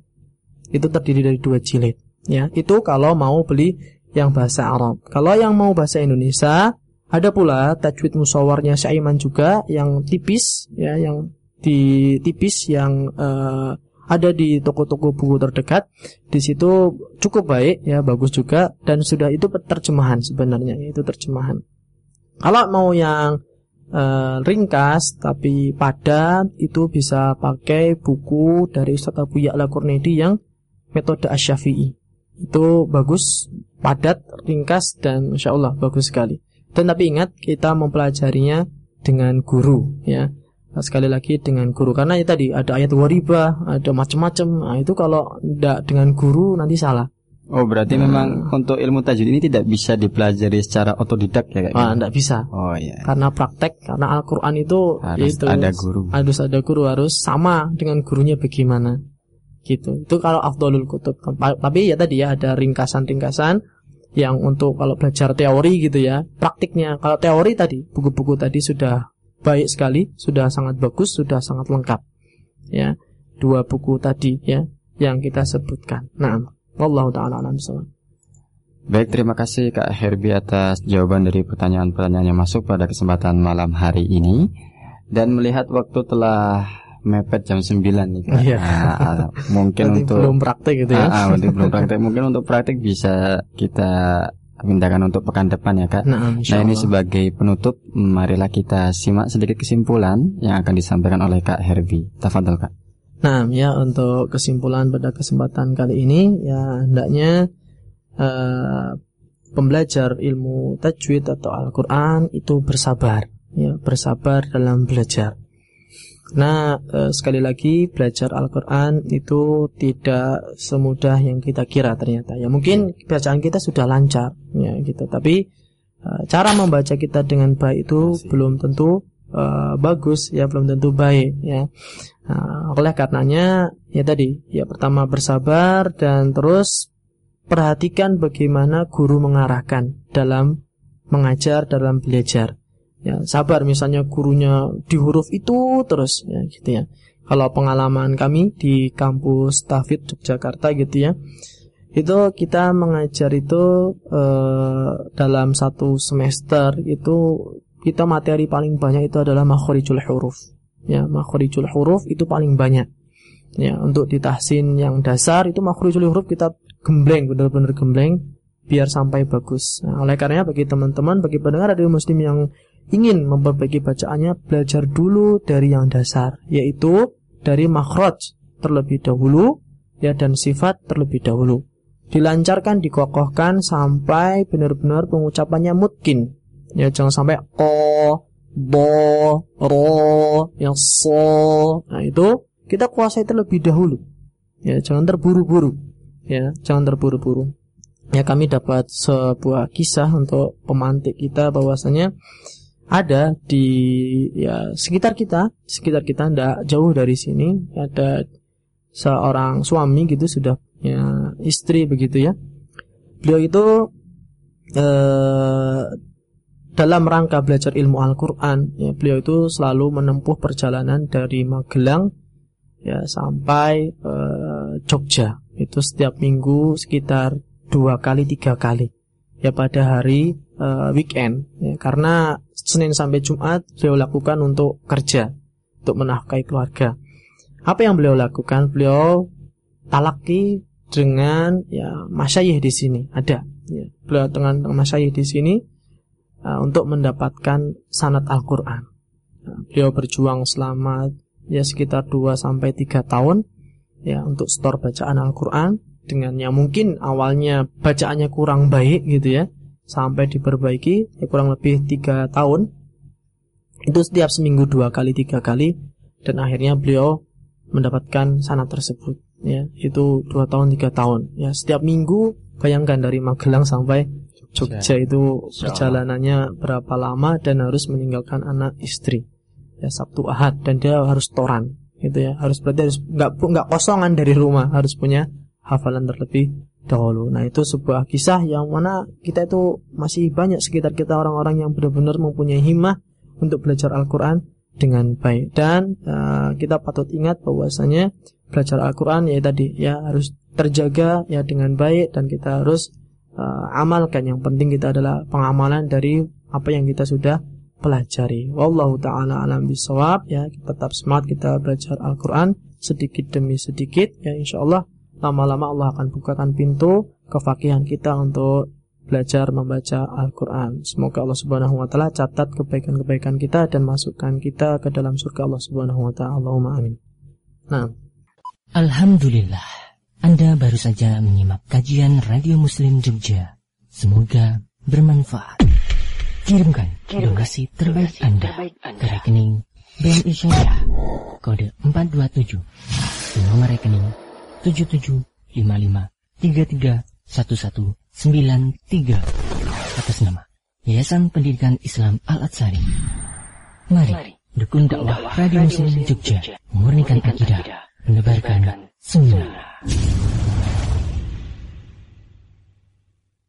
Itu terdiri dari dua jilid ya itu kalau mau beli yang bahasa Arab kalau yang mau bahasa Indonesia ada pula tajwid musawarnya Syaiman juga yang tipis ya yang di tipis yang eh, ada di toko-toko buku terdekat. Di situ cukup baik ya, bagus juga dan sudah itu terjemahan sebenarnya, itu terjemahan. Kalau mau yang uh, ringkas tapi padat itu bisa pakai buku dari Ustaz Abu Ya'la Kurnedi yang metode Asyafi'i. Itu bagus, padat, ringkas dan Masya Allah bagus sekali. Dan tapi ingat kita mempelajarinya dengan guru ya. Sekali lagi dengan guru karena ya tadi ada ayat waribah, ada macam-macam. Nah, itu kalau tidak dengan guru nanti salah. Oh berarti hmm. memang untuk ilmu tajwid ini tidak bisa dipelajari secara otodidak ya kayak Ah, tidak bisa. Oh iya. Karena praktek, karena Al-Qur'an itu harus itu, ada guru. Harus ada guru, harus sama dengan gurunya bagaimana. Gitu. Itu kalau afdolul kutub. Tapi ya tadi ya ada ringkasan-ringkasan yang untuk kalau belajar teori gitu ya. Praktiknya kalau teori tadi, buku-buku tadi sudah baik sekali, sudah sangat bagus, sudah sangat lengkap. Ya. Dua buku tadi ya yang kita sebutkan. Nah, Wallahu taala alam Baik, terima kasih Kak Herbie atas jawaban dari pertanyaan-pertanyaan yang masuk pada kesempatan malam hari ini. Dan melihat waktu telah mepet jam 9 nih Kak. Iya. Nah, mungkin Nanti untuk belum praktek gitu ya. Ah, ah, belum praktek. Mungkin untuk praktek bisa kita mintakan untuk pekan depan ya Kak. Nah, nah ini sebagai penutup, marilah kita simak sedikit kesimpulan yang akan disampaikan oleh Kak Herbie. Tafadhol Kak. Nah, ya untuk kesimpulan pada kesempatan kali ini ya hendaknya uh, pembelajar ilmu tajwid atau Al-Qur'an itu bersabar, ya, bersabar dalam belajar. Nah, uh, sekali lagi belajar Al-Qur'an itu tidak semudah yang kita kira ternyata. Ya mungkin bacaan kita sudah lancar ya gitu, tapi uh, cara membaca kita dengan baik itu Masih. belum tentu uh, bagus ya belum tentu baik ya nah, oleh karenanya ya tadi ya pertama bersabar dan terus perhatikan bagaimana guru mengarahkan dalam mengajar dalam belajar ya sabar misalnya gurunya di huruf itu terus ya gitu ya kalau pengalaman kami di kampus Tafid Yogyakarta gitu ya itu kita mengajar itu eh, dalam satu semester itu kita materi paling banyak itu adalah makhorijul huruf. Ya, makhorijul huruf itu paling banyak. Ya, untuk di tahsin yang dasar itu makhorijul huruf kita gembleng, benar-benar gembleng biar sampai bagus. Nah, oleh karenanya bagi teman-teman, bagi pendengar radio muslim yang ingin memperbaiki bacaannya, belajar dulu dari yang dasar, yaitu dari makhraj terlebih dahulu ya dan sifat terlebih dahulu. Dilancarkan, dikokohkan sampai benar-benar pengucapannya mungkin Ya jangan sampai ko, bo, ro, yang so. Nah itu kita kuasai terlebih dahulu. Ya jangan terburu-buru. Ya jangan terburu-buru. Ya kami dapat sebuah kisah untuk pemantik kita bahwasanya ada di ya sekitar kita, sekitar kita tidak jauh dari sini ada seorang suami gitu sudah ya istri begitu ya. Beliau itu eh, dalam rangka belajar ilmu Al-Quran ya, beliau itu selalu menempuh perjalanan dari Magelang ya sampai uh, Jogja itu setiap minggu sekitar dua kali tiga kali ya pada hari uh, weekend ya, karena Senin sampai Jumat beliau lakukan untuk kerja untuk menafkahi keluarga. Apa yang beliau lakukan? Beliau talaki dengan ya masyayih di sini. Ada ya, beliau dengan masyayih di sini uh, untuk mendapatkan sanat Al-Qur'an. Uh, beliau berjuang selama ya sekitar 2 sampai 3 tahun ya untuk store bacaan Al-Qur'an dengan yang mungkin awalnya bacaannya kurang baik gitu ya. Sampai diperbaiki ya kurang lebih 3 tahun. Itu setiap seminggu dua kali tiga kali. Dan akhirnya beliau mendapatkan sanat tersebut ya. Itu dua tahun tiga tahun. Ya setiap minggu bayangkan dari Magelang sampai Jogja itu perjalanannya berapa lama dan harus meninggalkan anak istri. Ya Sabtu Ahad. Dan dia harus toran gitu ya. Harus berarti harus nggak nggak kosongan dari rumah. Harus punya hafalan terlebih dahulu nah itu sebuah kisah yang mana kita itu masih banyak sekitar kita orang-orang yang benar-benar mempunyai himmah untuk belajar Al-Quran dengan baik dan uh, kita patut ingat bahwasanya belajar Al-Quran ya tadi ya harus terjaga ya dengan baik dan kita harus uh, amalkan. Yang penting kita adalah pengamalan dari apa yang kita sudah pelajari. Wallahu taala alam bisawab ya, kita tetap semangat kita belajar Al-Qur'an sedikit demi sedikit ya insyaallah lama-lama Allah akan bukakan pintu kefakihan kita untuk belajar membaca Al-Quran. Semoga Allah Subhanahu Wa Taala catat kebaikan-kebaikan kita dan masukkan kita ke dalam surga Allah Subhanahu Wa Taala. Allahumma amin. Nah, Alhamdulillah, Anda baru saja menyimak kajian Radio Muslim Jogja. Semoga bermanfaat. Kirimkan donasi terbaik Anda ke rekening BNI Syariah kode 427 nomor rekening 7755331193 atas nama Yayasan Pendidikan Islam Al-Atsari. Mari dukung dakwah Radio Muslim Jogja, memurnikan akidah, menebarkan sunnah.